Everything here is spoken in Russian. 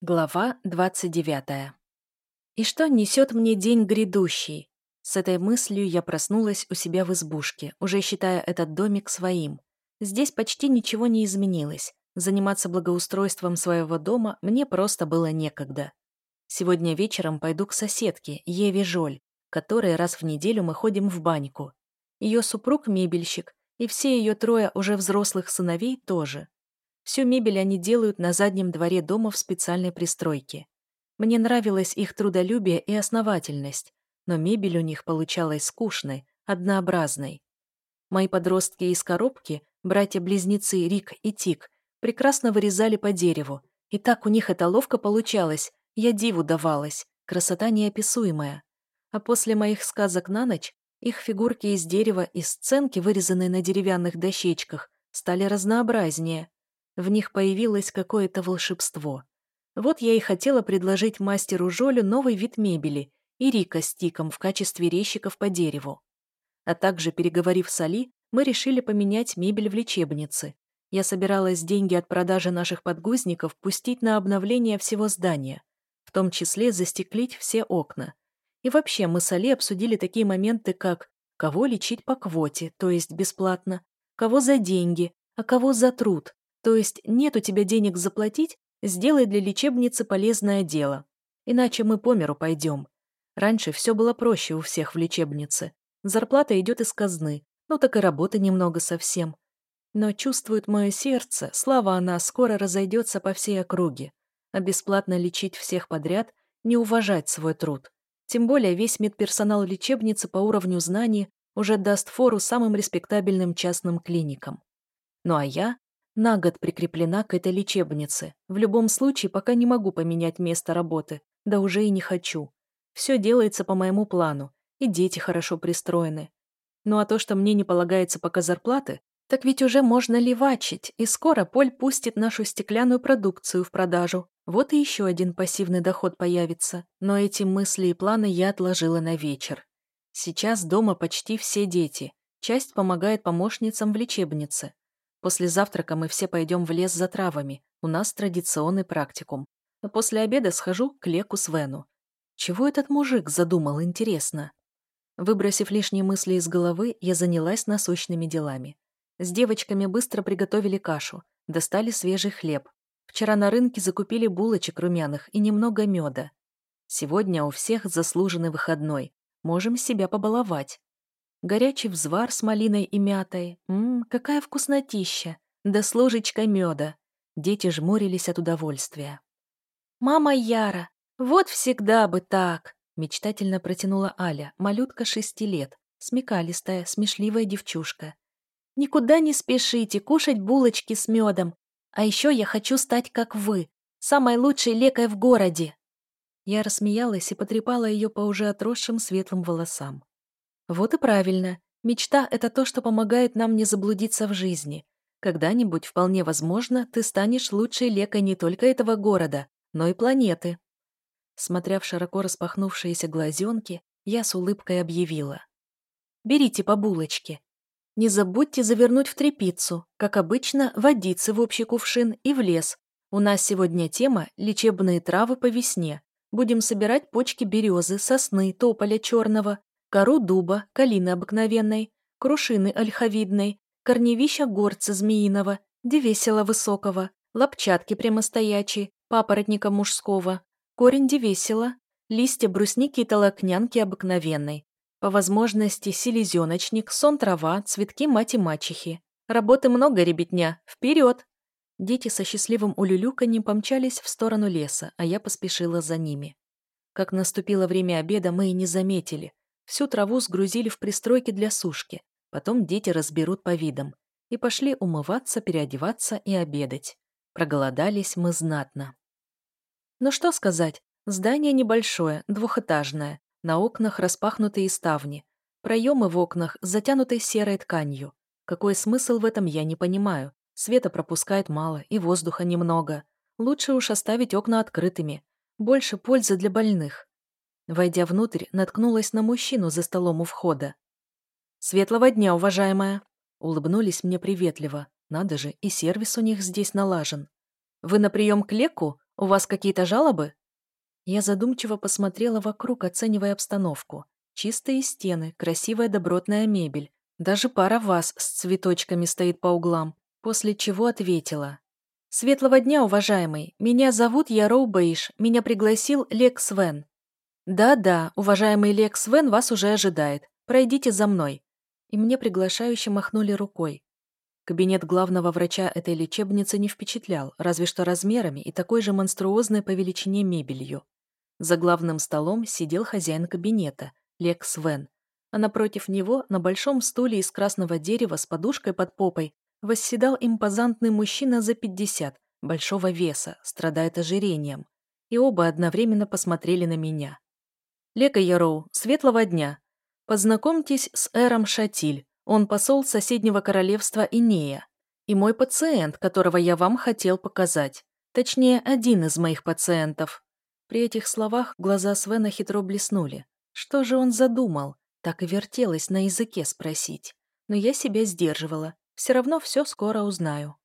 Глава 29. И что несет мне день грядущий? С этой мыслью я проснулась у себя в избушке, уже считая этот домик своим. Здесь почти ничего не изменилось. Заниматься благоустройством своего дома мне просто было некогда. Сегодня вечером пойду к соседке, Еве Жоль, которой раз в неделю мы ходим в баньку. Ее супруг – мебельщик, и все ее трое уже взрослых сыновей тоже. Всю мебель они делают на заднем дворе дома в специальной пристройке. Мне нравилось их трудолюбие и основательность, но мебель у них получалась скучной, однообразной. Мои подростки из коробки, братья-близнецы Рик и Тик, прекрасно вырезали по дереву, и так у них это ловко получалось, я диву давалась, красота неописуемая. А после моих сказок на ночь их фигурки из дерева и сценки, вырезанные на деревянных дощечках, стали разнообразнее. В них появилось какое-то волшебство. Вот я и хотела предложить мастеру Жолю новый вид мебели и Рика с Тиком в качестве резчиков по дереву. А также, переговорив с Али, мы решили поменять мебель в лечебнице. Я собиралась деньги от продажи наших подгузников пустить на обновление всего здания, в том числе застеклить все окна. И вообще мы с Али обсудили такие моменты, как кого лечить по квоте, то есть бесплатно, кого за деньги, а кого за труд, то есть нет у тебя денег заплатить, сделай для лечебницы полезное дело. Иначе мы по миру пойдем. Раньше все было проще у всех в лечебнице. Зарплата идет из казны, ну так и работы немного совсем. Но чувствует мое сердце, слава она скоро разойдется по всей округе. А бесплатно лечить всех подряд, не уважать свой труд. Тем более весь медперсонал лечебницы по уровню знаний уже даст фору самым респектабельным частным клиникам. Ну а я на год прикреплена к этой лечебнице. В любом случае, пока не могу поменять место работы, да уже и не хочу. Все делается по моему плану, и дети хорошо пристроены. Ну а то, что мне не полагается пока зарплаты, так ведь уже можно левачить, и скоро Поль пустит нашу стеклянную продукцию в продажу. Вот и еще один пассивный доход появится. Но эти мысли и планы я отложила на вечер. Сейчас дома почти все дети. Часть помогает помощницам в лечебнице. После завтрака мы все пойдем в лес за травами. У нас традиционный практикум. А после обеда схожу к Леку Свену. Чего этот мужик задумал, интересно? Выбросив лишние мысли из головы, я занялась насущными делами. С девочками быстро приготовили кашу, достали свежий хлеб. Вчера на рынке закупили булочек румяных и немного меда. Сегодня у всех заслуженный выходной. Можем себя побаловать. Горячий взвар с малиной и мятой. Ммм, какая вкуснотища! Да с ложечкой меда. Дети жмурились от удовольствия. «Мама Яра, вот всегда бы так!» Мечтательно протянула Аля, малютка шести лет, смекалистая, смешливая девчушка. «Никуда не спешите кушать булочки с медом. А еще я хочу стать как вы, самой лучшей лекой в городе!» Я рассмеялась и потрепала ее по уже отросшим светлым волосам. Вот и правильно. Мечта — это то, что помогает нам не заблудиться в жизни. Когда-нибудь, вполне возможно, ты станешь лучшей лекой не только этого города, но и планеты. Смотря в широко распахнувшиеся глазенки, я с улыбкой объявила. «Берите по булочке. Не забудьте завернуть в трепицу, как обычно, водицы в общий кувшин и в лес. У нас сегодня тема «Лечебные травы по весне». Будем собирать почки березы, сосны, тополя черного, кору дуба, калины обыкновенной, крушины ольховидной, корневища горца змеиного, девесела высокого, лапчатки прямостоячие, папоротника мужского, корень девесела, листья брусники и толокнянки обыкновенной, по возможности селезеночник, сон трава, цветки мати-мачехи. Работы много, ребятня, вперед! Дети со счастливым улюлюканьем помчались в сторону леса, а я поспешила за ними. Как наступило время обеда, мы и не заметили. Всю траву сгрузили в пристройки для сушки, потом дети разберут по видам. И пошли умываться, переодеваться и обедать. Проголодались мы знатно. Ну что сказать, здание небольшое, двухэтажное, на окнах распахнутые ставни, проемы в окнах затянуты серой тканью. Какой смысл в этом, я не понимаю. Света пропускает мало и воздуха немного. Лучше уж оставить окна открытыми. Больше пользы для больных. Войдя внутрь, наткнулась на мужчину за столом у входа. «Светлого дня, уважаемая!» Улыбнулись мне приветливо. Надо же, и сервис у них здесь налажен. «Вы на прием к леку? У вас какие-то жалобы?» Я задумчиво посмотрела вокруг, оценивая обстановку. Чистые стены, красивая добротная мебель. Даже пара ваз с цветочками стоит по углам. После чего ответила. «Светлого дня, уважаемый. Меня зовут Яроу Бейш. Меня пригласил Лекс Вен». «Да-да, уважаемый Лекс Вен вас уже ожидает. Пройдите за мной». И мне приглашающе махнули рукой. Кабинет главного врача этой лечебницы не впечатлял, разве что размерами и такой же монструозной по величине мебелью. За главным столом сидел хозяин кабинета, Лекс Вен, а напротив него, на большом стуле из красного дерева с подушкой под попой, восседал импозантный мужчина за 50, большого веса, страдает ожирением. И оба одновременно посмотрели на меня. «Лека Яроу, светлого дня! Познакомьтесь с Эром Шатиль, он посол соседнего королевства Инея. И мой пациент, которого я вам хотел показать. Точнее, один из моих пациентов». При этих словах глаза Свена хитро блеснули. Что же он задумал? Так и вертелось на языке спросить. Но я себя сдерживала. Все равно все скоро узнаю.